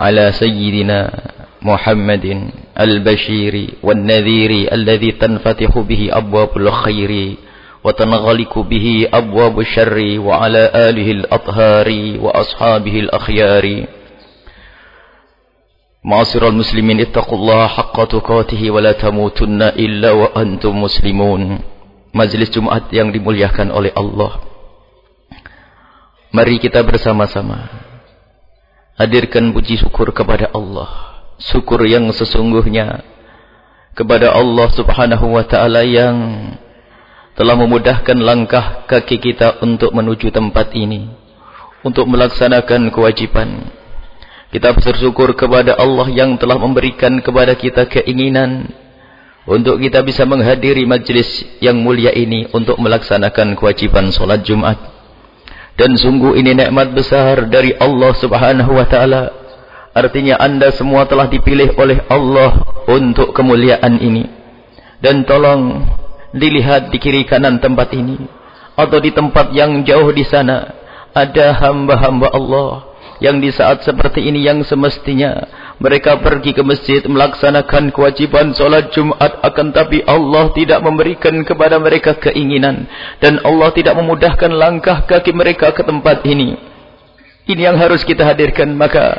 على سيدنا محمد البشير والنذير الذي تنفتح به أبواب الخير وتنغلق به أبواب الشر وعلى آله الأطهار وأصحابه الأخيار. معاصر المسلمين اتقوا الله حق تقاته ولا تموتن إلا وأنتم مسلمون. Majlis Jumat yang dimuliakan oleh Allah. Mari kita bersama-sama. Hadirkan puji syukur kepada Allah Syukur yang sesungguhnya Kepada Allah subhanahu wa ta'ala yang Telah memudahkan langkah kaki kita untuk menuju tempat ini Untuk melaksanakan kewajipan Kita bersyukur kepada Allah yang telah memberikan kepada kita keinginan untuk kita bisa menghadiri majlis yang mulia ini untuk melaksanakan kewajiban solat Jumat. Dan sungguh ini nikmat besar dari Allah Subhanahu wa taala. Artinya anda semua telah dipilih oleh Allah untuk kemuliaan ini. Dan tolong dilihat di kiri kanan tempat ini atau di tempat yang jauh di sana ada hamba-hamba Allah yang di saat seperti ini yang semestinya mereka pergi ke masjid melaksanakan kewajiban solat Jumat akan tapi Allah tidak memberikan kepada mereka keinginan dan Allah tidak memudahkan langkah kaki mereka ke tempat ini. Ini yang harus kita hadirkan maka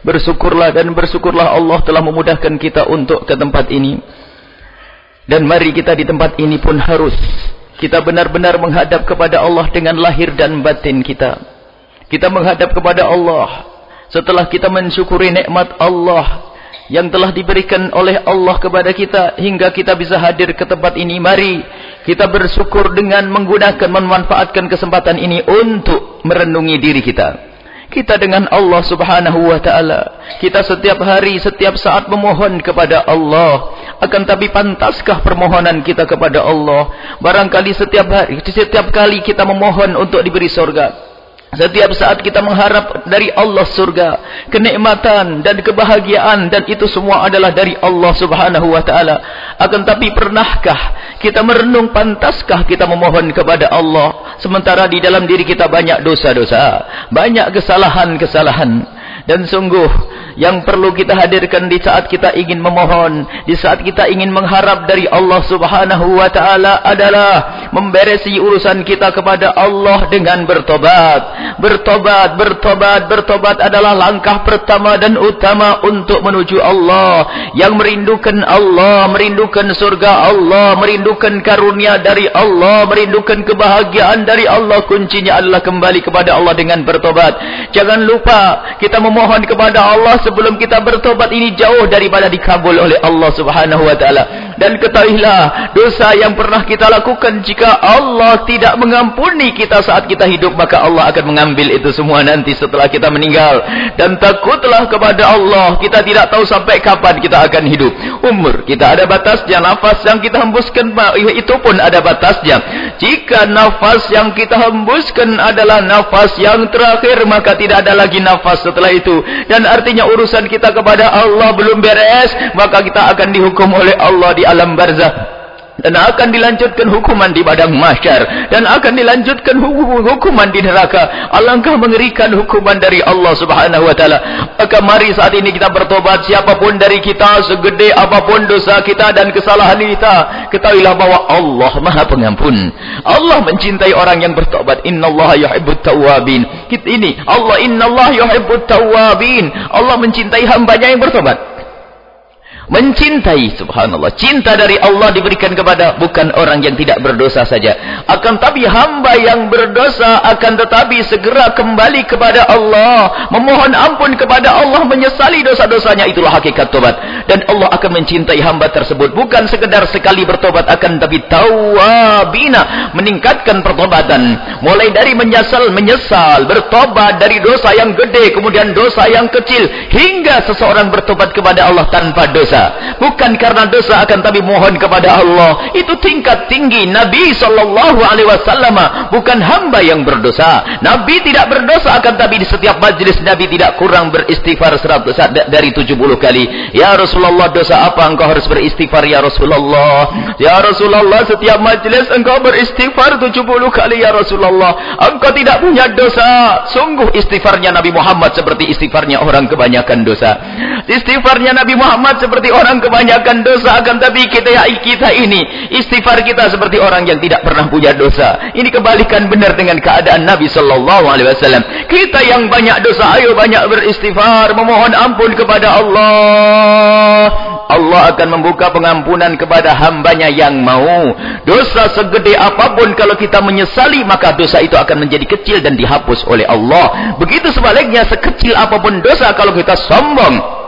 bersyukurlah dan bersyukurlah Allah telah memudahkan kita untuk ke tempat ini. Dan mari kita di tempat ini pun harus kita benar-benar menghadap kepada Allah dengan lahir dan batin kita. Kita menghadap kepada Allah. Setelah kita mensyukuri nikmat Allah yang telah diberikan oleh Allah kepada kita hingga kita bisa hadir ke tempat ini mari kita bersyukur dengan menggunakan memanfaatkan kesempatan ini untuk merenungi diri kita. Kita dengan Allah subhanahu wa ta'ala. Kita setiap hari setiap saat memohon kepada Allah. Akan tapi pantaskah permohonan kita kepada Allah? Barangkali setiap hari setiap kali kita memohon untuk diberi surga setiap saat kita mengharap dari Allah surga, kenikmatan dan kebahagiaan dan itu semua adalah dari Allah Subhanahu wa taala. Akan tapi pernahkah kita merenung pantaskah kita memohon kepada Allah sementara di dalam diri kita banyak dosa-dosa, banyak kesalahan-kesalahan? Dan sungguh yang perlu kita hadirkan di saat kita ingin memohon, di saat kita ingin mengharap dari Allah Subhanahu wa taala adalah memberesi urusan kita kepada Allah dengan bertobat. Bertobat, bertobat, bertobat adalah langkah pertama dan utama untuk menuju Allah. Yang merindukan Allah, merindukan surga Allah, merindukan karunia dari Allah, merindukan kebahagiaan dari Allah, kuncinya adalah kembali kepada Allah dengan bertobat. Jangan lupa kita memohon memohon kepada Allah sebelum kita bertobat ini jauh daripada dikabul oleh Allah Subhanahu wa taala. Dan ketahuilah dosa yang pernah kita lakukan jika Allah tidak mengampuni kita saat kita hidup maka Allah akan mengambil itu semua nanti setelah kita meninggal. Dan takutlah kepada Allah, kita tidak tahu sampai kapan kita akan hidup. Umur kita ada batasnya, nafas yang kita hembuskan itu pun ada batasnya. Jika nafas yang kita hembuskan adalah nafas yang terakhir maka tidak ada lagi nafas setelah itu dan artinya urusan kita kepada Allah belum beres maka kita akan dihukum oleh Allah di alam barzah dan akan dilanjutkan hukuman di padang mahsyar dan akan dilanjutkan hukuman di neraka. Alangkah mengerikan hukuman dari Allah subhanahu wa ta'ala. Maka mari saat ini kita bertobat. Siapapun dari kita segede apapun dosa kita dan kesalahan kita ketahuilah bahwa Allah maha pengampun. Allah mencintai orang yang bertobat. Innallaha yuhibbut tawabin kita ini Allah innallaha yuhibbut tawabin Allah mencintai hambanya yang bertobat mencintai subhanallah. Cinta dari Allah diberikan kepada bukan orang yang tidak berdosa saja. Akan tapi hamba yang berdosa akan tetapi segera kembali kepada Allah. Memohon ampun kepada Allah menyesali dosa-dosanya. Itulah hakikat tobat dan Allah akan mencintai hamba tersebut. Bukan sekedar sekali bertobat akan tapi tawabina meningkatkan pertobatan. Mulai dari menyesal menyesal bertobat dari dosa yang gede kemudian dosa yang kecil hingga seseorang bertobat kepada Allah tanpa dosa. Bukan karena dosa akan tapi mohon kepada Allah. Itu tingkat tinggi Nabi sallallahu alaihi wasallam. Bukan hamba yang berdosa. Nabi tidak berdosa akan tapi di setiap majlis Nabi tidak kurang beristighfar 100 dari 70 kali. Ya Rasulullah dosa apa engkau harus beristighfar ya Rasulullah? Ya Rasulullah setiap majlis engkau beristighfar 70 kali ya Rasulullah. Engkau tidak punya dosa. Sungguh istighfarnya Nabi Muhammad seperti istighfarnya orang kebanyakan dosa. Istighfarnya Nabi Muhammad seperti orang kebanyakan dosa. Akan tapi kita kita ini istighfar kita seperti orang yang tidak pernah punya dosa. Ini kebalikan benar dengan keadaan Nabi sallallahu alaihi wasallam. Kita yang banyak dosa ayo banyak beristighfar. Memohon ampun kepada Allah Allah akan membuka pengampunan kepada hambanya yang mau. Dosa segede apapun kalau kita menyesali maka dosa itu akan menjadi kecil dan dihapus oleh Allah. Begitu sebaliknya sekecil apapun dosa kalau kita sombong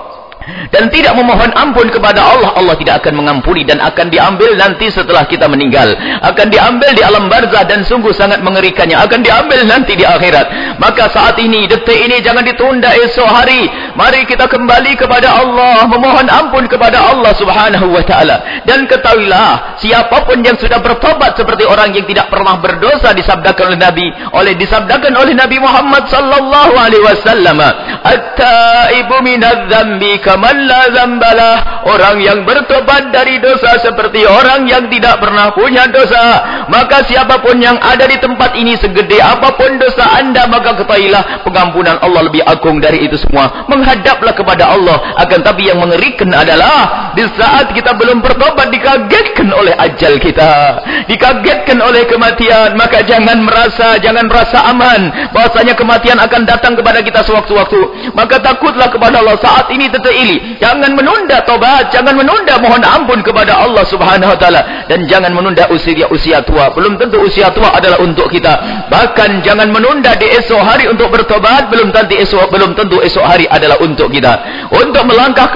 dan tidak memohon ampun kepada Allah Allah tidak akan mengampuni dan akan diambil nanti setelah kita meninggal. Akan diambil di alam barzah dan sungguh sangat mengerikannya. Akan diambil nanti di akhirat. Maka saat ini detik ini jangan ditunda esok hari. Mari kita kembali kepada Allah memohon ampun kepada Allah subhanahu wa ta'ala. Dan ketahuilah siapapun yang sudah bertobat seperti orang yang tidak pernah berdosa disabdakan oleh Nabi oleh disabdakan oleh Nabi Muhammad sallallahu alaihi wasallam. At-taibu minadz-dzambi kaman la zambalah orang yang bertobat dari dosa seperti orang yang tidak pernah punya dosa. Maka siapapun yang ada di tempat ini segede apapun dosa anda maka ketahuilah pengampunan Allah lebih agung dari itu semua. Menghadaplah kepada Allah. Akan tapi yang mengerikan adalah di saat kita belum bertobat dikagetkan oleh ajal kita. Dikagetkan oleh kematian. Maka jangan merasa jangan merasa aman. Bahasanya kematian akan datang kepada kita sewaktu-waktu. Maka takutlah kepada Allah. Saat ini tetap ini jangan menunda tobat jangan menunda mohon ampun kepada Allah subhanahu wa ta'ala dan jangan menunda usia usia tua. Belum tentu usia tua adalah untuk kita. Bahkan jangan menunda di esok hari untuk bertobat belum tentu esok belum tentu esok hari adalah untuk kita. Untuk melangkah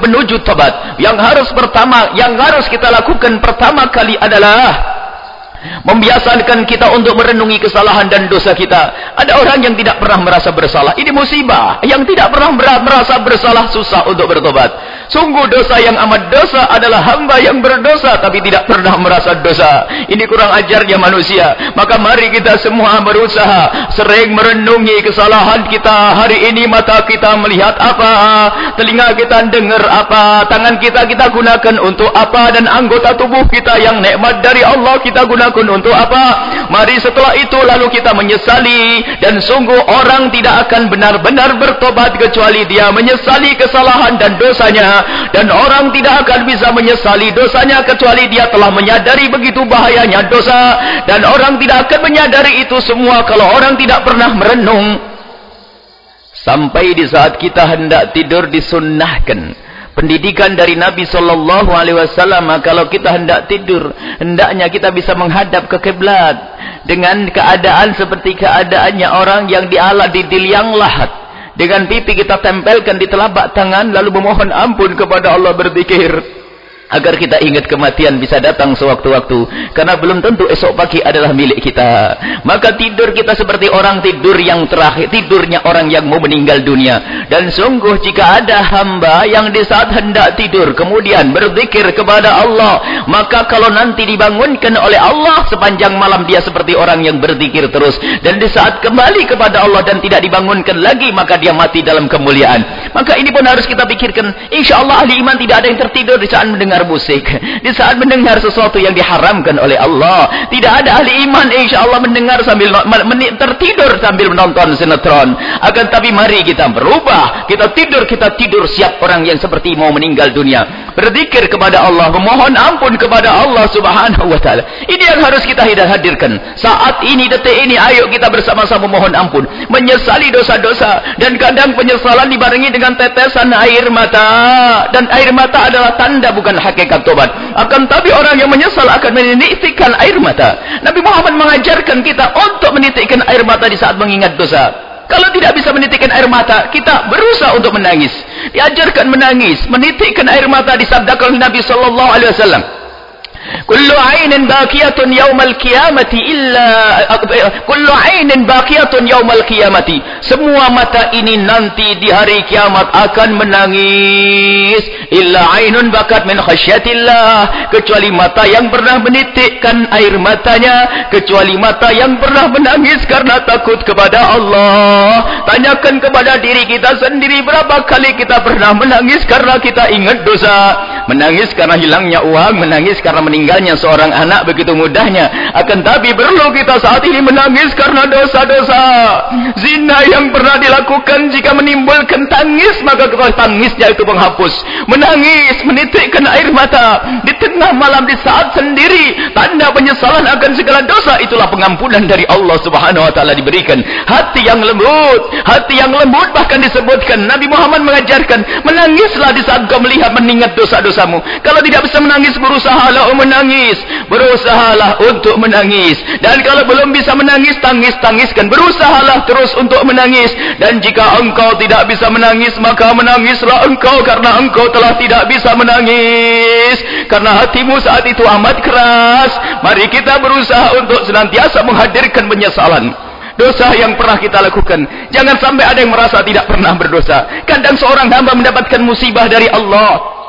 menuju tobat yang harus pertama yang harus kita lakukan pertama kali adalah membiasakan kita untuk merenungi kesalahan dan dosa kita. Ada orang yang tidak pernah merasa bersalah. Ini musibah. Yang tidak pernah merasa bersalah susah untuk bertobat sungguh dosa yang amat dosa adalah hamba yang berdosa tapi tidak pernah merasa dosa. Ini kurang ajarnya manusia. Maka mari kita semua berusaha sering merenungi kesalahan kita. Hari ini mata kita melihat apa telinga kita dengar apa tangan kita kita gunakan untuk apa dan anggota tubuh kita yang nikmat dari Allah kita gunakan untuk apa? Mari setelah itu lalu kita menyesali. Dan sungguh orang tidak akan benar-benar bertobat kecuali dia menyesali kesalahan dan dosanya dan orang tidak akan bisa menyesali dosanya kecuali dia telah menyadari begitu bahayanya dosa. Dan orang tidak akan menyadari itu semua kalau orang tidak pernah merenung. Sampai di saat kita hendak tidur disunnahkan pendidikan dari Nabi sallallahu alaihi wasallam kalau kita hendak tidur hendaknya kita bisa menghadap ke kiblat dengan keadaan seperti keadaannya orang yang dialat di diliang lahat dengan pipi kita tempelkan di telapak tangan lalu memohon ampun kepada Allah berzikir agar kita ingat kematian bisa datang sewaktu-waktu. Karena belum tentu esok pagi adalah milik kita. Maka tidur kita seperti orang tidur yang terakhir tidurnya orang yang mau meninggal dunia. Dan sungguh jika ada hamba yang di saat hendak tidur kemudian berzikir kepada Allah maka kalau nanti dibangunkan oleh Allah sepanjang malam dia seperti orang yang berzikir terus. Dan di saat kembali kepada Allah dan tidak dibangunkan lagi maka dia mati dalam kemuliaan. Maka ini pun harus kita pikirkan. insyaAllah ahli iman tidak ada yang tertidur di saat mendengar mendengar musik. Di saat mendengar sesuatu yang diharamkan oleh Allah tidak ada ahli iman insyaAllah mendengar sambil tertidur sambil menonton sinetron. Akan tapi mari kita berubah. Kita tidur kita tidur siap orang yang seperti mau meninggal dunia. Berzikir kepada Allah memohon ampun kepada Allah subhanahu wa ta'ala. Ini yang harus kita hadirkan. Saat ini detik ini ayo kita bersama-sama mohon ampun. Menyesali dosa-dosa dan kadang penyesalan dibarengi dengan tetesan air mata. Dan air mata adalah tanda bukan hakikat tobat. Akan tapi orang yang menyesal akan menitikkan air mata. Nabi Muhammad mengajarkan kita untuk menitikkan air mata di saat mengingat dosa. Kalau tidak bisa menitikkan air mata, kita berusaha untuk menangis. Diajarkan menangis, menitikkan air mata disabdakan Nabi sallallahu alaihi wasallam. Kullu 'ainin baqiyatun yaumal qiyamati illa kullu 'ainin baqiyatun yaumal qiyamati. Semua mata ini nanti di hari kiamat akan menangis illa 'ainun bakat min khasyatillah kecuali mata yang pernah menitikkan air matanya kecuali mata yang pernah menangis karena takut kepada Allah. Tanyakan kepada diri kita sendiri berapa kali kita pernah menangis karena kita ingat dosa, menangis karena hilangnya uang, menangis karena meninggalnya seorang anak begitu mudahnya. Akan tapi perlu kita saat ini menangis karena dosa-dosa. Zina yang pernah dilakukan jika menimbulkan tangis maka tangisnya itu menghapus. Menangis menitikkan air mata. Di tengah malam di saat sendiri tanda penyesalan akan segala dosa. Itulah pengampunan dari Allah subhanahu wa ta'ala diberikan. Hati yang lembut hati yang lembut. Bahkan disebutkan Nabi Muhammad mengajarkan menangislah di saat kau melihat mengingat dosa-dosamu. Kalau tidak bisa menangis berusaha lah menangis. Berusahalah untuk menangis. Dan kalau belum bisa menangis tangis-tangiskan. Berusahalah terus untuk menangis. Dan jika engkau tidak bisa menangis maka menangislah engkau karena engkau telah tidak bisa menangis. Karena hatimu saat itu amat keras. Mari kita berusaha untuk senantiasa menghadirkan penyesalan. Dosa yang pernah kita lakukan. Jangan sampai ada yang merasa tidak pernah berdosa. Kadang seorang hamba mendapatkan musibah dari Allah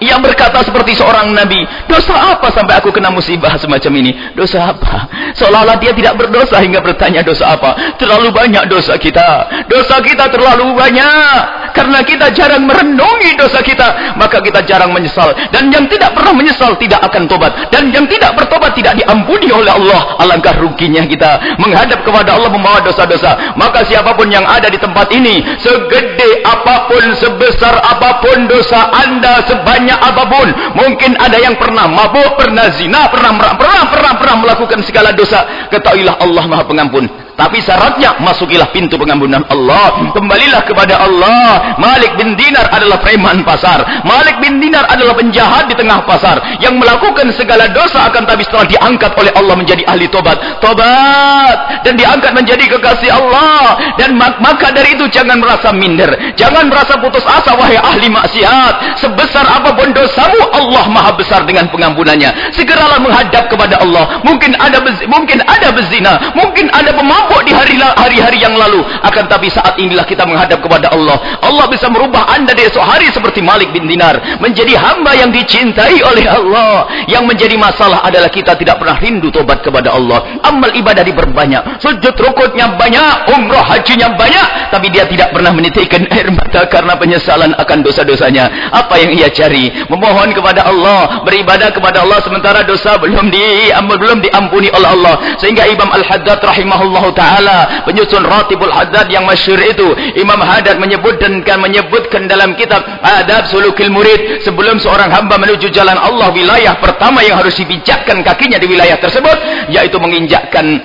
yang berkata seperti seorang nabi dosa apa sampai aku kena musibah semacam ini? Dosa apa? Seolah-olah dia tidak berdosa hingga bertanya dosa apa? Terlalu banyak dosa kita. Dosa kita terlalu banyak. Karena kita jarang merenungi dosa kita maka kita jarang menyesal. Dan yang tidak pernah menyesal tidak akan tobat. Dan yang tidak bertobat tidak diampuni oleh Allah. Alangkah ruginya kita menghadap kepada Allah membawa dosa-dosa. Maka siapa pun yang ada di tempat ini segede apa pun sebesar apa pun dosa anda sebanyak banyak apapun mungkin ada yang pernah mabuk pernah zina pernah pernah pernah pernah melakukan segala dosa. Ketahuilah Allah maha pengampun tapi syaratnya masukilah pintu pengampunan Allah. Kembalilah kepada Allah. Malik bin Dinar adalah preman pasar. Malik bin Dinar adalah penjahat di tengah pasar yang melakukan segala dosa akan tapi setelah diangkat oleh Allah menjadi ahli tobat. Tobat dan diangkat menjadi kekasih Allah dan maka dari itu jangan merasa minder. Jangan merasa putus asa wahai ahli maksiat. Sebesar apapun dosamu Allah Maha besar dengan pengampunannya. Segeralah menghadap kepada Allah. Mungkin ada mungkin ada bezina, mungkin ada pemabuk mabuk di hari-hari yang lalu. Akan tapi saat inilah kita menghadap kepada Allah. Allah bisa merubah anda di esok hari seperti Malik bin Dinar. Menjadi hamba yang dicintai oleh Allah. Yang menjadi masalah adalah kita tidak pernah rindu tobat kepada Allah. Amal ibadah diperbanyak. Sujud rukutnya banyak. Umrah hajinya banyak. Tapi dia tidak pernah menitikkan air mata karena penyesalan akan dosa-dosanya. Apa yang ia cari? Memohon kepada Allah. Beribadah kepada Allah sementara dosa belum di belum diampuni oleh Allah. Sehingga Imam Al-Haddad rahimahullah taala penyusun Ratibul Haddad yang masyhur itu. Imam Haddad menyebutkan menyebutkan dalam kitab Adab Sulukil Murid sebelum seorang hamba menuju jalan Allah wilayah pertama yang harus dibijakkan kakinya di wilayah tersebut yaitu menginjakkan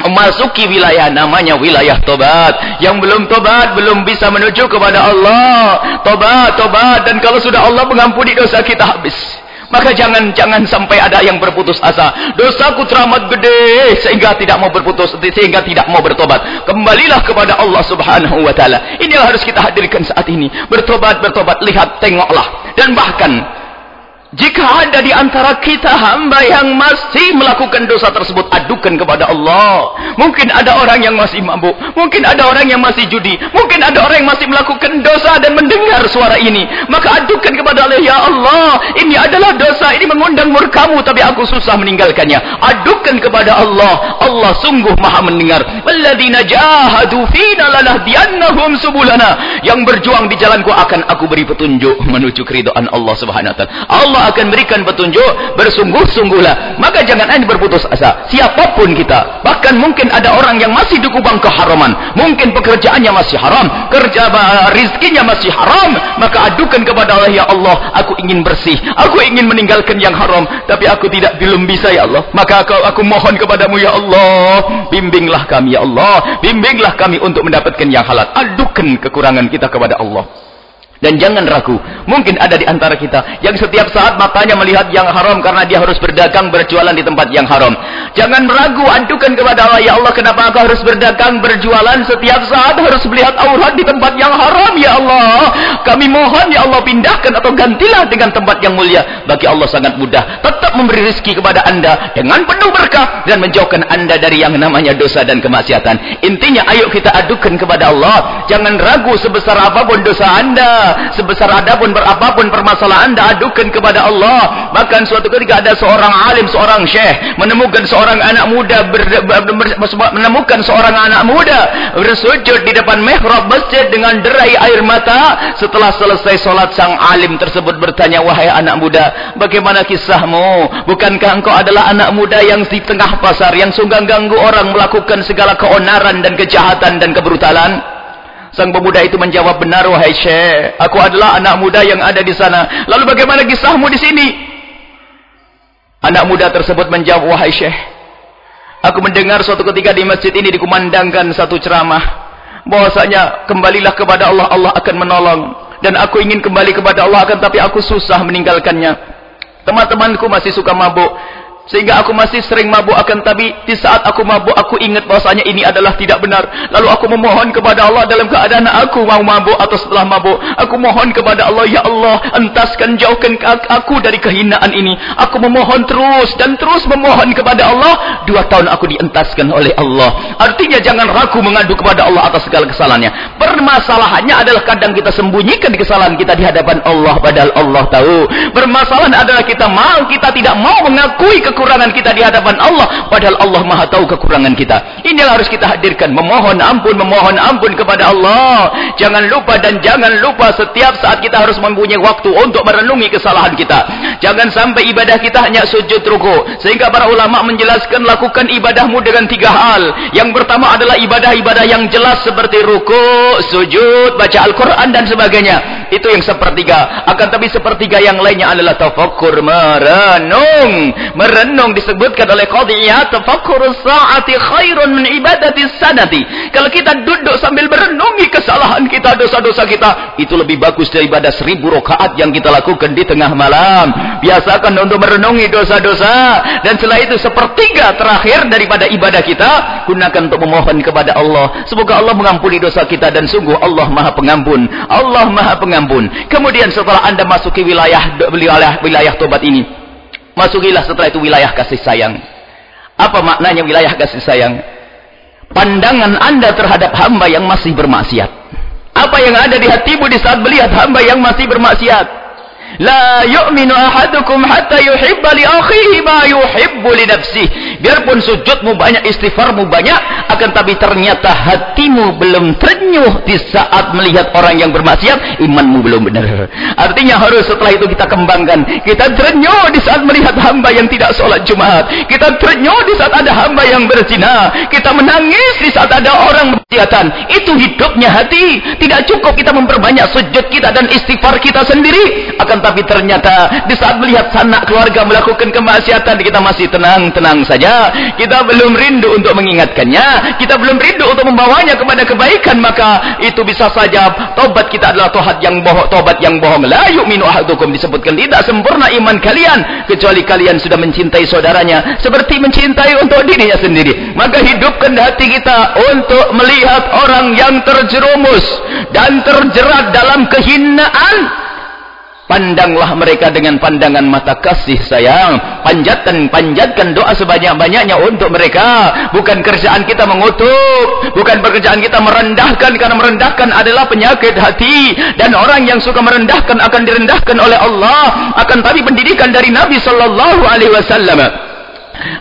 memasuki wilayah namanya wilayah tobat. Yang belum tobat belum bisa menuju kepada Allah. Tobat tobat. Dan kalau sudah Allah mengampuni dosa kita habis maka jangan jangan sampai ada yang berputus asa. Dosaku teramat gede sehingga tidak mau berputus sehingga tidak mau bertobat. Kembalilah kepada Allah subhanahu wa ta'ala. Ini yang harus kita hadirkan saat ini. Bertobat bertobat. Lihat tengoklah. Dan bahkan jika ada di antara kita hamba yang masih melakukan dosa tersebut, adukan kepada Allah. Mungkin ada orang yang masih mabuk. Mungkin ada orang yang masih judi. Mungkin ada orang yang masih melakukan dosa dan mendengar suara ini. Maka adukan kepada Allah, Ya Allah, ini adalah dosa. Ini mengundang murkamu, tapi aku susah meninggalkannya. Adukan kepada Allah. Allah sungguh maha mendengar. Walladzina jahadu fina lanahdiyannahum subulana. Yang berjuang di jalanku akan aku beri petunjuk menuju keridhaan Allah subhanahu wa ta'ala. Allah Allah akan berikan petunjuk bersungguh-sungguhlah. Maka jangan anda berputus asa. Siapapun kita bahkan mungkin ada orang yang masih dikubang keharaman. Mungkin pekerjaannya masih haram kerja rizkinya masih haram. Maka adukan kepada Allah ya Allah aku ingin bersih. Aku ingin meninggalkan yang haram tapi aku tidak belum bisa ya Allah. Maka aku, aku mohon kepadamu ya Allah bimbinglah kami ya Allah. Bimbinglah kami untuk mendapatkan yang halal. Adukan kekurangan kita kepada Allah dan jangan ragu Mungkin ada di antara kita yang setiap saat matanya melihat yang haram karena dia harus berdagang berjualan di tempat yang haram. Jangan ragu adukan kepada Allah, ya Allah kenapa aku harus berdagang berjualan setiap saat harus melihat aurat di tempat yang haram ya Allah. Kami mohon ya Allah pindahkan atau gantilah dengan tempat yang mulia. Bagi Allah sangat mudah. Tetap memberi rezeki kepada anda dengan penuh berkah dan menjauhkan anda dari yang namanya dosa dan kemaksiatan. Intinya ayo kita adukan kepada Allah. Jangan ragu sebesar apa pun dosa anda, sebesar adapun berapapun permasalahan anda adukan kepada Allah. Bahkan suatu ketika ada seorang alim, seorang syekh menemukan seorang anak muda ber, ber, ber, menemukan seorang anak muda bersujud di depan mihrab masjid dengan derai air mata. Setelah selesai solat sang alim tersebut bertanya, "Wahai anak muda, bagaimana kisahmu? Bukankah engkau adalah anak muda yang di tengah pasar yang sungguh ganggu orang melakukan segala keonaran dan kejahatan dan kebrutalan?" Sang pemuda itu menjawab benar wahai Syekh, aku adalah anak muda yang ada di sana. Lalu bagaimana kisahmu di sini? Anak muda tersebut menjawab wahai Syekh, aku mendengar suatu ketika di masjid ini dikumandangkan satu ceramah bahwasanya kembalilah kepada Allah, Allah akan menolong dan aku ingin kembali kepada Allah akan tapi aku susah meninggalkannya. Teman-temanku masih suka mabuk sehingga aku masih sering mabuk akan tapi di saat aku mabuk aku ingat bahasanya ini adalah tidak benar. Lalu aku memohon kepada Allah dalam keadaan aku mau mabuk atau setelah mabuk. Aku mohon kepada Allah ya Allah entaskan jauhkan aku dari kehinaan ini. Aku memohon terus dan terus memohon kepada Allah. Dua tahun aku dientaskan oleh Allah. Artinya jangan ragu mengadu kepada Allah atas segala kesalahannya. Permasalahannya adalah kadang kita sembunyikan kesalahan kita di hadapan Allah padahal Allah tahu. Permasalahan adalah kita mau kita tidak mau mengakui kekurangan kita di hadapan Allah padahal Allah maha tahu kekurangan kita. Ini yang harus kita hadirkan. Memohon ampun memohon ampun kepada Allah. Jangan lupa dan jangan lupa setiap saat kita harus mempunyai waktu untuk merenungi kesalahan kita. Jangan sampai ibadah kita hanya sujud ruku. Sehingga para ulama menjelaskan lakukan ibadahmu dengan tiga hal. Yang pertama adalah ibadah-ibadah yang jelas seperti ruku sujud baca Al-Quran dan sebagainya. Itu yang sepertiga. Akan tapi sepertiga yang lainnya adalah tafakkur merenung. Merenung merenung disebutkan oleh Qadiyah tafakkur sa'ati khairun min ibadati sanati. Kalau kita duduk sambil merenungi kesalahan kita dosa-dosa kita itu lebih bagus daripada seribu rakaat yang kita lakukan di tengah malam. Biasakan untuk merenungi dosa-dosa. Dan setelah itu sepertiga terakhir daripada ibadah kita gunakan untuk memohon kepada Allah. Semoga Allah mengampuni dosa kita dan sungguh Allah maha pengampun. Allah maha pengampun. Kemudian setelah anda masuki wilayah wilayah, wilayah tobat ini Masukilah setelah itu wilayah kasih sayang. Apa maknanya wilayah kasih sayang? Pandangan anda terhadap hamba yang masih bermaksiat. Apa yang ada di hatimu di saat melihat hamba yang masih bermaksiat? La yu'minu ahadukum hatta yuhibba li akhihi ma yuhibbu li nafsihi. Biarpun sujudmu banyak, istighfarmu banyak, akan tapi ternyata hatimu belum ternyuh di saat melihat orang yang bermaksiat, imanmu belum benar. Artinya harus setelah itu kita kembangkan. Kita ternyuh di saat melihat hamba yang tidak sholat Jumat. Kita ternyuh di saat ada hamba yang berzina. Kita menangis di saat ada orang bermaksiatan. Itu hidupnya hati. Tidak cukup kita memperbanyak sujud kita dan istighfar kita sendiri. Akan tapi ternyata di saat melihat sanak keluarga melakukan kemaksiatan kita masih tenang-tenang saja kita belum rindu untuk mengingatkannya. Kita belum rindu untuk membawanya kepada kebaikan. Maka itu bisa saja tobat kita adalah tohat yang bohong tobat yang bohong. La yu'minu ahadukum disebutkan. Tidak sempurna iman kalian kecuali kalian sudah mencintai saudaranya. Seperti mencintai untuk dirinya sendiri. Maka hidupkan hati kita untuk melihat orang yang terjerumus dan terjerat dalam kehinaan pandanglah mereka dengan pandangan mata kasih sayang. Panjatkan panjatkan doa sebanyak-banyaknya untuk mereka. Bukan kerjaan kita mengutuk. Bukan pekerjaan kita merendahkan karena merendahkan adalah penyakit hati. Dan orang yang suka merendahkan akan direndahkan oleh Allah. Akan tapi pendidikan dari Nabi wasallam.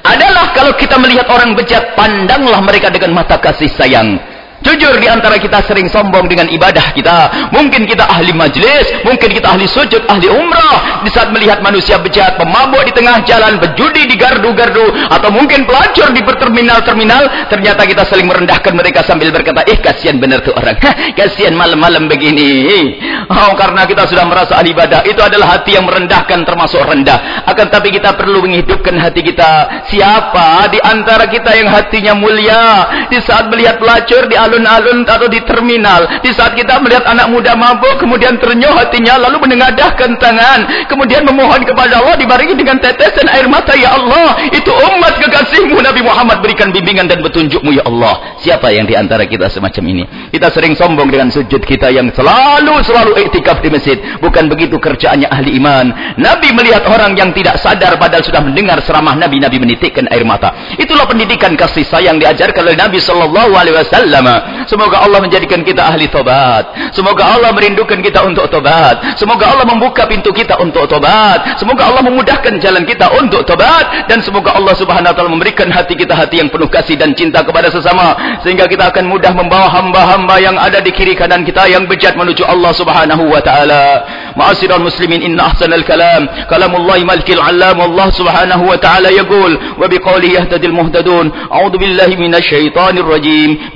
Adalah kalau kita melihat orang bejat pandanglah mereka dengan mata kasih sayang Jujur di antara kita sering sombong dengan ibadah kita. Mungkin kita ahli majlis, mungkin kita ahli sujud, ahli umrah. Di saat melihat manusia bejat, pemabuk di tengah jalan, berjudi di gardu-gardu, atau mungkin pelacur di terminal-terminal, ternyata kita saling merendahkan mereka sambil berkata, "Eh, kasihan benar tuh orang. kasihan malam-malam begini." Oh, karena kita sudah merasa ahli ibadah, itu adalah hati yang merendahkan termasuk rendah. Akan tapi kita perlu menghidupkan hati kita. Siapa di antara kita yang hatinya mulia di saat melihat pelacur di alun-alun atau di terminal. Di saat kita melihat anak muda mabuk, kemudian ternyuh hatinya, lalu menengadahkan tangan. Kemudian memohon kepada Allah dibarengi dengan tetesan air mata. Ya Allah, itu umat kekasihmu Nabi Muhammad berikan bimbingan dan petunjukmu ya Allah. Siapa yang diantara kita semacam ini? Kita sering sombong dengan sujud kita yang selalu selalu iktikaf di masjid. Bukan begitu kerjaannya ahli iman. Nabi melihat orang yang tidak sadar padahal sudah mendengar ceramah Nabi. Nabi menitikkan air mata. Itulah pendidikan kasih sayang diajarkan oleh Nabi sallallahu alaihi wasallam. Semoga Allah menjadikan kita ahli tobat. Semoga Allah merindukan kita untuk tobat. Semoga Allah membuka pintu kita untuk tobat. Semoga Allah memudahkan jalan kita untuk tobat dan semoga Allah Subhanahu wa taala memberikan hati kita hati yang penuh kasih dan cinta kepada sesama sehingga kita akan mudah membawa hamba-hamba yang ada di kiri kanan kita yang bejat menuju Allah Subhanahu wa taala. Ma'asyiral muslimin inna ahsanal kalam kalamullah malikil alam Allah Subhanahu wa taala yaqul wa biqawlihi yahtadil muhtadun. A'udzu billahi minasyaitonir rajim.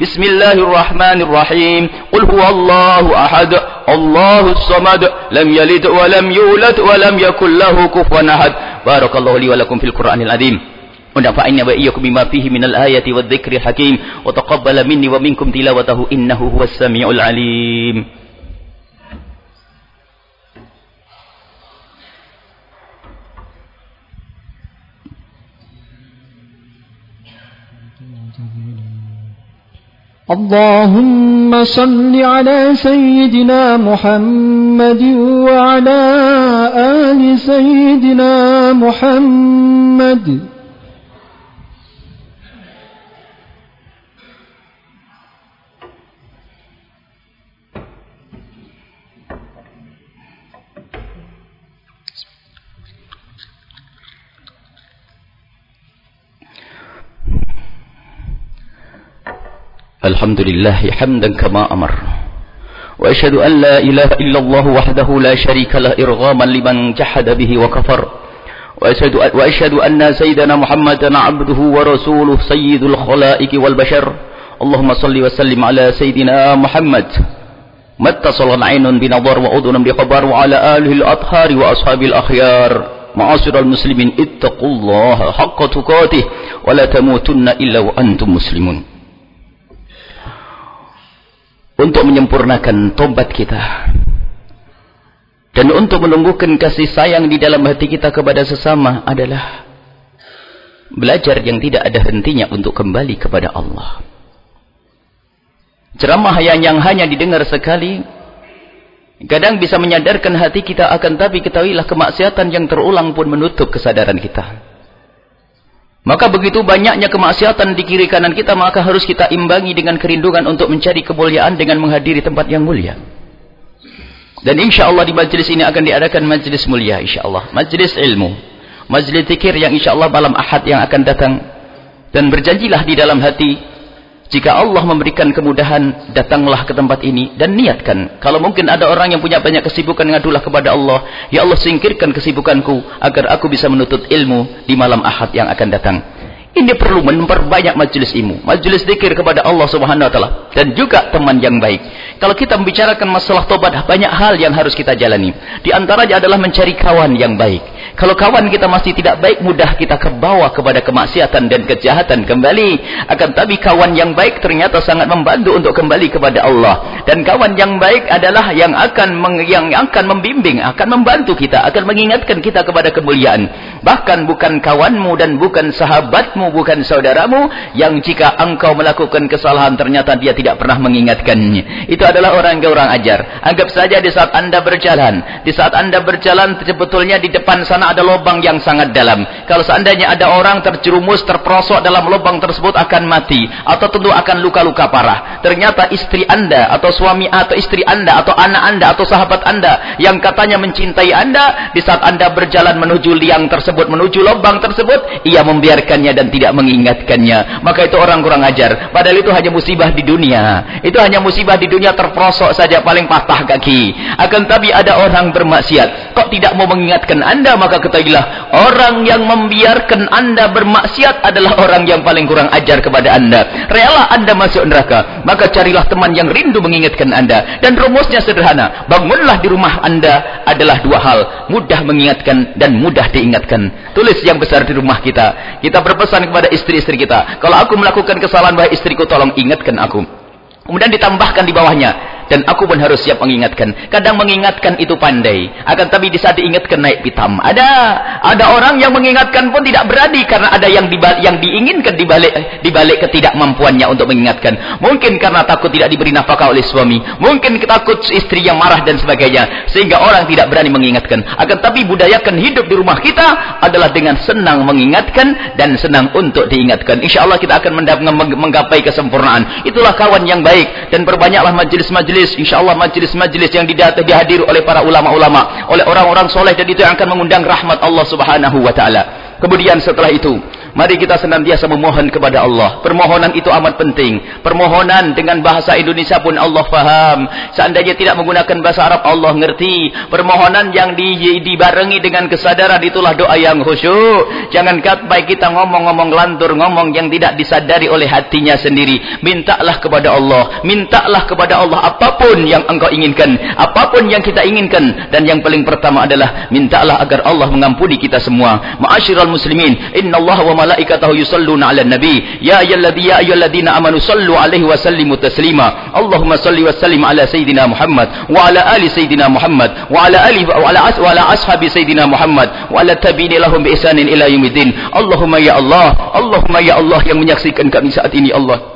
الله الرحمن الرحيم قل هو الله أحد الله الصمد لم يلد ولم يولد ولم يكن له كفوا أحد بارك الله لي ولكم في القرآن العظيم ونفعني وإياكم بما فيه من الآية والذكر الحكيم وتقبل مني ومنكم تلاوته إنه هو السميع العليم اللهم صل على سيدنا محمد وعلى آل سيدنا محمد الحمد لله حمدا كما أمر. وأشهد أن لا إله إلا الله وحده لا شريك له إرغاما لمن جحد به وكفر. وأشهد, وأشهد أن سيدنا محمدا عبده ورسوله سيد الخلائق والبشر. اللهم صل وسلم على سيدنا محمد. ما اتصل عين بنظر وأذن بخبر وعلى آله الأطهار وأصحاب الأخيار. معاصر المسلمين اتقوا الله حق تقاته ولا تموتن إلا وأنتم مسلمون. Untuk menyempurnakan tobat kita. Dan untuk menumbuhkan kasih sayang di dalam hati kita kepada sesama adalah belajar yang tidak ada hentinya untuk kembali kepada Allah. Ceramah yang, yang hanya didengar sekali kadang bisa menyadarkan hati kita akan tapi ketahuilah kemaksiatan yang terulang pun menutup kesadaran kita Maka begitu banyaknya kemaksiatan di kiri kanan kita, maka harus kita imbangi dengan kerinduan untuk mencari kemuliaan dengan menghadiri tempat yang mulia. Dan insya Allah di majlis ini akan diadakan majlis mulia insya Allah. Majlis ilmu. Majlis zikir yang insya Allah malam ahad yang akan datang. Dan berjanjilah di dalam hati jika Allah memberikan kemudahan, datanglah ke tempat ini dan niatkan. Kalau mungkin ada orang yang punya banyak kesibukan, ngadulah kepada Allah. Ya Allah singkirkan kesibukanku agar aku bisa menuntut ilmu di malam ahad yang akan datang. Ini perlu memperbanyak majlis ilmu, majlis zikir kepada Allah Subhanahu wa taala dan juga teman yang baik. Kalau kita membicarakan masalah tobat, banyak hal yang harus kita jalani. Di antaranya adalah mencari kawan yang baik. Kalau kawan kita masih tidak baik, mudah kita kebawa kepada kemaksiatan dan kejahatan kembali. Akan tapi kawan yang baik ternyata sangat membantu untuk kembali kepada Allah. Dan kawan yang baik adalah yang akan yang akan membimbing, akan membantu kita, akan mengingatkan kita kepada kemuliaan. Bahkan bukan kawanmu dan bukan sahabatmu bukan saudaramu yang jika engkau melakukan kesalahan ternyata dia tidak pernah mengingatkannya. Itu adalah orang yang orang ajar. Anggap saja di saat anda berjalan di saat anda berjalan sebetulnya di depan sana ada lubang yang sangat dalam. Kalau seandainya ada orang terjerumus terperosok dalam lubang tersebut akan mati atau tentu akan luka-luka parah. Ternyata istri anda atau suami atau istri anda atau anak anda atau sahabat anda yang katanya mencintai anda di saat anda berjalan menuju liang tersebut menuju lubang tersebut ia membiarkannya dan tidak mengingatkannya. Maka itu orang kurang ajar. Padahal itu hanya musibah di dunia. Itu hanya musibah di dunia terprosok saja paling patah kaki. Akan tapi ada orang bermaksiat. Kok tidak mau mengingatkan anda? Maka ketahuilah orang yang membiarkan anda bermaksiat adalah orang yang paling kurang ajar kepada anda. Rela anda masuk neraka. Maka carilah teman yang rindu mengingatkan anda. Dan rumusnya sederhana. Bangunlah di rumah anda adalah dua hal. Mudah mengingatkan dan mudah diingatkan. Tulis yang besar di rumah kita. Kita berpesan kepada istri-istri kita. Kalau aku melakukan kesalahan, wahai istriku, tolong ingatkan aku. Kemudian ditambahkan di bawahnya. Dan aku pun harus siap mengingatkan. Kadang mengingatkan itu pandai. Akan tapi di saat diingatkan naik pitam. Ada ada orang yang mengingatkan pun tidak berani. Karena ada yang dibalik, yang diinginkan dibalik, dibalik ketidakmampuannya untuk mengingatkan. Mungkin karena takut tidak diberi nafkah oleh suami. Mungkin takut istri yang marah dan sebagainya. Sehingga orang tidak berani mengingatkan. Akan tapi budayakan hidup di rumah kita adalah dengan senang mengingatkan dan senang untuk diingatkan. Insya Allah kita akan menggapai kesempurnaan. Itulah kawan yang baik dan perbanyaklah majlis-majlis insyaallah majlis-majlis yang dihadiri oleh para ulama-ulama oleh orang-orang soleh dan itu yang akan mengundang rahmat Allah Subhanahu wa taala. Kemudian setelah itu Mari kita senantiasa memohon kepada Allah. Permohonan itu amat penting. Permohonan dengan bahasa Indonesia pun Allah faham. Seandainya tidak menggunakan bahasa Arab, Allah ngerti. Permohonan yang di, dibarengi dengan kesadaran itulah doa yang khusyuk. Jangan baik kita ngomong-ngomong lantur, ngomong yang tidak disadari oleh hatinya sendiri. Mintalah kepada Allah. Mintalah kepada Allah apapun yang engkau inginkan. Apapun yang kita inginkan. Dan yang paling pertama adalah mintalah agar Allah mengampuni kita semua. Ma'asyiral muslimin. Inna Allah wa malaikatahu yusalluna 'alan nabi ya ayyuhalladhi ya ayyuhalladzina amanu sallu 'alaihi wa sallimu taslima Allahumma salli wa sallim 'ala sayidina Muhammad wa 'ala ali sayidina Muhammad wa 'ala ali wa 'ala as wa 'ala ashabi sayidina Muhammad wa 'ala tabi'in lahum bi ihsanin ila yaumiddin Allahumma ya Allah Allahumma ya Allah yang menyaksikan kami saat ini Allah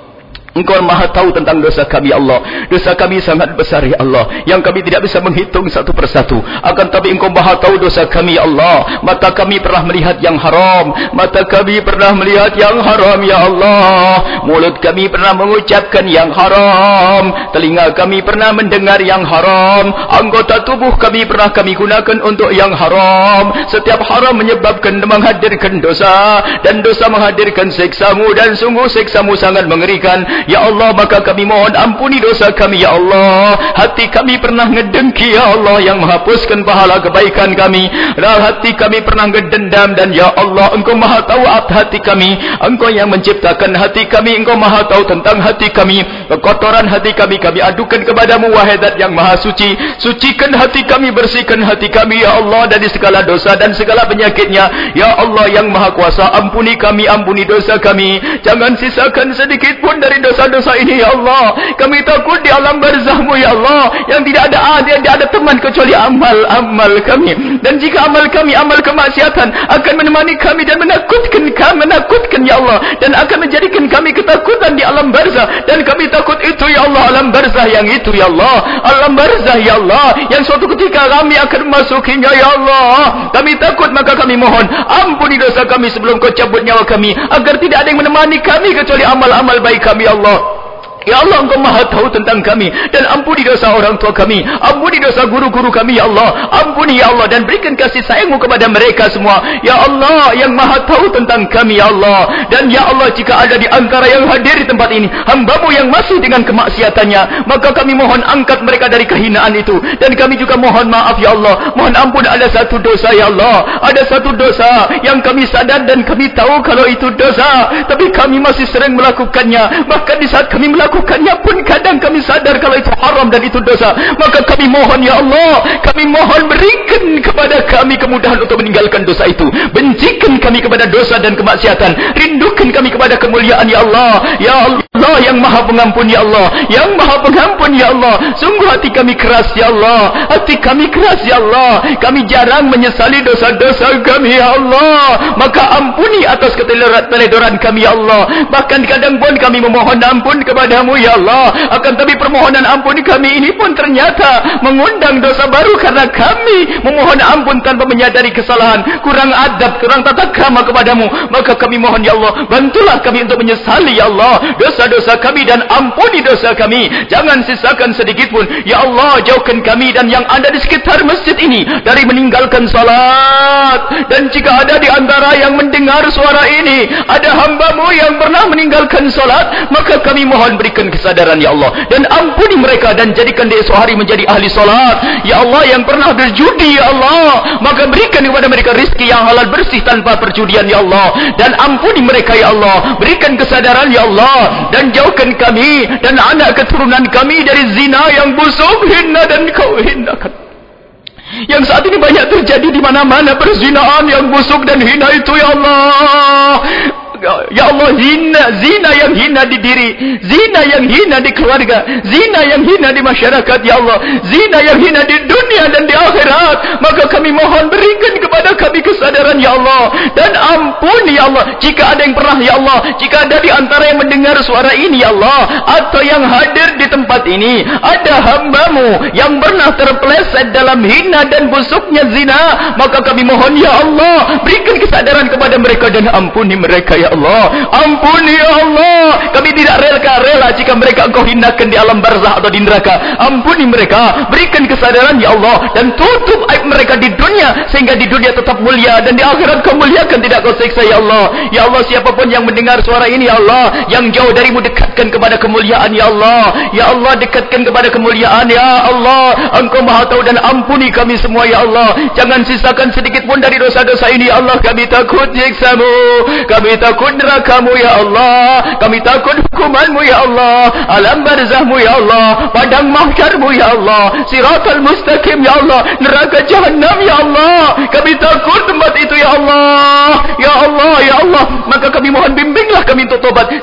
Engkau maha tahu tentang dosa kami Allah. Dosa kami sangat besar ya Allah. Yang kami tidak bisa menghitung satu persatu. Akan tapi engkau maha tahu dosa kami ya Allah. Mata kami pernah melihat yang haram. Mata kami pernah melihat yang haram ya Allah. Mulut kami pernah mengucapkan yang haram. Telinga kami pernah mendengar yang haram. Anggota tubuh kami pernah kami gunakan untuk yang haram. Setiap haram menyebabkan menghadirkan dosa. Dan dosa menghadirkan seksamu. Dan sungguh seksamu sangat mengerikan. Ya Allah maka kami mohon ampuni dosa kami Ya Allah. Hati kami pernah ngedengki Ya Allah yang menghapuskan pahala kebaikan kami. Dan hati kami pernah ngedendam Dan Ya Allah engkau maha tahu hati kami. Engkau yang menciptakan hati kami Engkau maha tahu tentang hati kami. Kekotoran hati kami kami adukan kepadamu Wahidat yang maha suci. Sucikan hati kami bersihkan hati kami Ya Allah dari segala dosa dan segala penyakitnya. Ya Allah yang maha kuasa Ampuni kami ampuni dosa kami. Jangan sisakan sedikit pun dari dosa dosa-dosa ini ya Allah. Kami takut di alam barzahmu ya Allah. Yang tidak ada ada tidak ada teman kecuali amal-amal kami. Dan jika amal kami amal kemaksiatan akan menemani kami dan menakutkan kami menakutkan ya Allah. Dan akan menjadikan kami ketakutan di alam barzah. Dan kami takut itu ya Allah alam barzah yang itu ya Allah. Alam barzah ya Allah yang suatu ketika kami akan masukinya ya Allah. Kami takut maka kami mohon ampuni dosa kami sebelum kau cabut nyawa kami agar tidak ada yang menemani kami kecuali amal-amal baik kami ya Allah Allah Ya Allah engkau maha tahu tentang kami. Dan ampuni dosa orang tua kami. Ampuni dosa guru-guru kami ya Allah. Ampuni ya Allah. Dan berikan kasih sayangmu kepada mereka semua. Ya Allah yang maha tahu tentang kami ya Allah. Dan ya Allah jika ada di antara yang hadir di tempat ini hambamu yang masih dengan kemaksiatannya maka kami mohon angkat mereka dari kehinaan itu. Dan kami juga mohon maaf ya Allah. Mohon ampun ada satu dosa ya Allah. Ada satu dosa yang kami sadar dan kami tahu kalau itu dosa. Tapi kami masih sering melakukannya. Bahkan di saat kami melakukan melakukannya pun kadang kami sadar kalau itu haram dan itu dosa. Maka kami mohon ya Allah kami mohon berikan kepada kami kemudahan untuk meninggalkan dosa itu. Bencikan kami kepada dosa dan kemaksiatan. Rindukan kami kepada kemuliaan ya Allah. Ya Allah yang maha pengampun ya Allah. Yang maha pengampun ya Allah. Sungguh hati kami keras ya Allah. Hati kami keras ya Allah. Kami jarang menyesali dosa-dosa kami ya Allah. Maka ampuni atas keteledoran kami ya Allah. Bahkan kadang pun kami memohon ampun kepada kepadamu ya Allah. Akan tapi permohonan ampun kami ini pun ternyata mengundang dosa baru karena kami memohon ampun tanpa menyadari kesalahan. Kurang adab kurang tata krama kepadamu. Maka kami mohon ya Allah bantulah kami untuk menyesali ya Allah dosa-dosa kami dan ampuni dosa kami. Jangan sisakan sedikit pun. Ya Allah jauhkan kami dan yang ada di sekitar masjid ini dari meninggalkan salat. Dan jika ada di antara yang mendengar suara ini ada hambamu yang pernah meninggalkan salat maka kami mohon berikan berikan kesadaran ya Allah. Dan ampuni mereka dan jadikan dia esok hari menjadi ahli solat. Ya Allah yang pernah berjudi ya Allah. Maka berikan kepada mereka rizki yang halal bersih tanpa perjudian ya Allah. Dan ampuni mereka ya Allah. Berikan kesadaran ya Allah. Dan jauhkan kami dan anak keturunan kami dari zina yang busuk hina dan kau hinakan. Yang saat ini banyak terjadi di mana-mana perzinaan yang busuk dan hina itu ya Allah Ya Allah zina, zina yang hina di diri, zina yang hina di keluarga, zina yang hina di masyarakat ya Allah, zina yang hina di dunia dan di akhirat. Maka kami mohon berikan kepada kami kesadaran ya Allah. Dan ampuni ya Allah. Jika ada yang pernah ya Allah, jika ada di antara yang mendengar suara ini ya Allah. Atau yang hadir di tempat ini. Ada hambamu yang pernah terpeleset dalam hina dan busuknya zina, maka kami mohon ya Allah berikan kesadaran kepada mereka dan ampuni mereka ya Allah. Ampuni ya Allah. Kami tidak rela rela jika mereka engkau hinakan di alam barzah atau di neraka. Ampuni mereka. Berikan kesadaran ya Allah. Dan tutup aib mereka di dunia sehingga di dunia tetap mulia dan di akhirat kau muliakan tidak kau siksa ya Allah. Ya Allah siapapun yang mendengar suara ini ya Allah yang jauh darimu dekatkan kepada kemuliaan ya Allah. Ya Allah dekatkan kepada kemuliaan ya Allah. Engkau maha tahu dan ampuni kami semua ya Allah. Jangan sisakan sedikit pun dari dosa-dosa ini ya Allah. Kami takut nyiksamu. Kami takut nerakamu ya Allah. Kami takut hukumanmu ya Allah. Alam barzahmu ya Allah. Padang mahsyarmu ya Allah. Siratal mustaqim ya Allah. Neraka jahannam ya Allah. Kami takut tempat itu ya Allah. Ya Allah ya Allah. Maka kami mohon tobat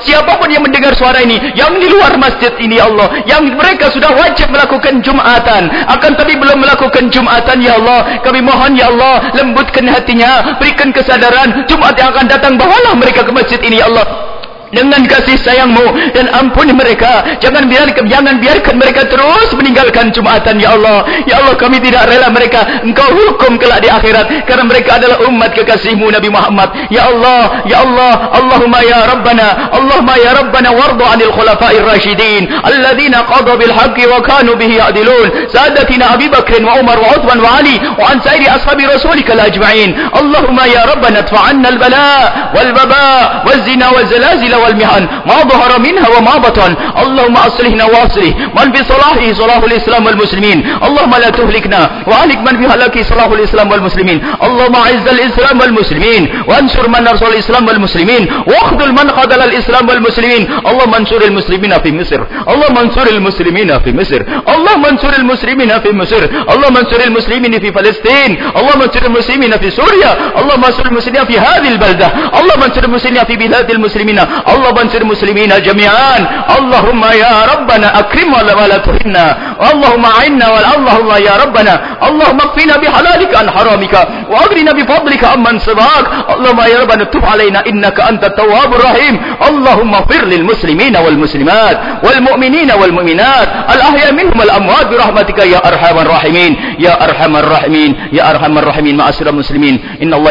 siapapun yang mendengar suara ini yang di luar masjid ini ya Allah yang mereka sudah wajib melakukan Jumatan akan tapi belum melakukan Jumatan ya Allah kami mohon ya Allah lembutkan hatinya berikan kesadaran Jumat yang akan datang bawalah mereka ke masjid ini ya Allah dengan kasih sayangmu. Dan ampuni mereka. Jangan biarkan jangan biarkan mereka terus meninggalkan Jumatan ya Allah. Ya Allah kami tidak rela mereka. Engkau hukum kelak di akhirat. Karena mereka adalah umat kekasihmu Nabi Muhammad. Ya Allah ya Allah. Allahumma ya Rabbana. Allahumma ya Rabbana wardu anil khulafa'ir rasyidin alladhina qadu bil haqqi wa kanu bihi ya'dilun. Sadatina Abi Bakr wa Umar wa Uthman wa Ali wa an sairi ashabi rasulika al-ajma'in Allahumma ya Rabbana adfa'anna al-bala wal baba wal zina wal zalazil والمحن ما ظهر منها وما بطن. اللهم أصلحنا وأصلح. من في صلاحه صلاح الإسلام والمسلمين. اللهم لا تهلكنا. وأهلك من في هلاكه صلاح الإسلام والمسلمين. اللهم أعز الإسلام والمسلمين. وانصر من نصر الإسلام والمسلمين. واخذل من خذل الإسلام والمسلمين. اللهم انصر المسلمين في مصر. اللهم انصر المسلمين في مصر. اللهم انصر المسلمين في مصر. اللهم انصر المسلمين في فلسطين. اللهم انصر المسلمين في سوريا. اللهم انصر المسلمين في هذه البلدة. اللهم انصر المسلمين في بلاد المسلمين. Allah bansir muslimin jami'an Allahumma ya Rabbana akrim wa la tuhinna Allahumma a'inna wa Allahumma ya Rabbana Allahumma qfina bihalalika an haramika wa agrina bifadlika amman sabak Allahumma ya Rabbana tub alaina innaka anta tawwabur rahim Allahumma fir lil muslimina wal muslimat wal mu'minina wal mu'minat al ahya minhum al amwat bi rahmatika ya arhamar rahimin ya arhamar rahimin ya arhamar rahimin ma'asyiral muslimin inna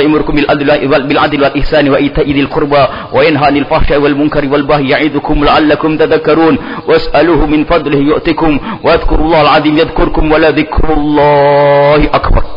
والمنكر والبهي يعيدكم لعلكم تذكرون. واسألوه من فضله يؤتكم. واذكروا الله العظيم يذكركم ولا ذكر الله أكبر.